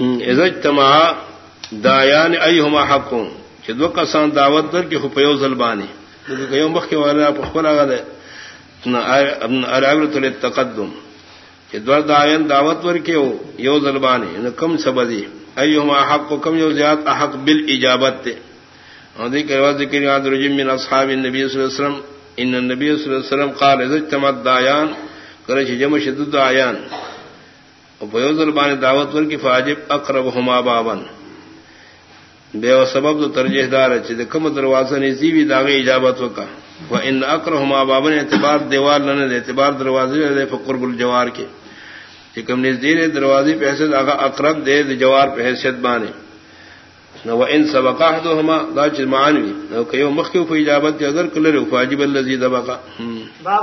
اجتماع دایان ایہما حقوں دو کسان دعوت در کی خپیو زلبانی. کیوں مخ کے والا پخبر آگا دے العبرت للتقدم کہ دور دایان دعوت ور کے یو زلبانی. یعنی کم سبدی ایہما حق کم یو زیاد احق بالاجابت تے. اور ذکر و ذکر یاد رجم من اصحاب النبی صلی اللہ علیہ وسلم، ان النبی صلی اللہ علیہ وسلم قال اذا اجتمعت دایان کرے جمع شدد آیان دعوت ور کی فاجب اقرب ہما بابن بے و سبب تو ترجیح دار کم دروازہ نے زیوی داغی اجابت کا وہ ان اکر ہما بابن اعتبار دیوار نہ دے اعتبار دروازے دے فقرب الجوار کے کم نزدیر دروازے پہ حیثیت آگا اقرب دے جوار پہ حیثیت بانے نہ وہ ان سبقا دو ہما دا چمانوی نہ کہ مخی اجابت کے اگر کلر فاجب الزی دبا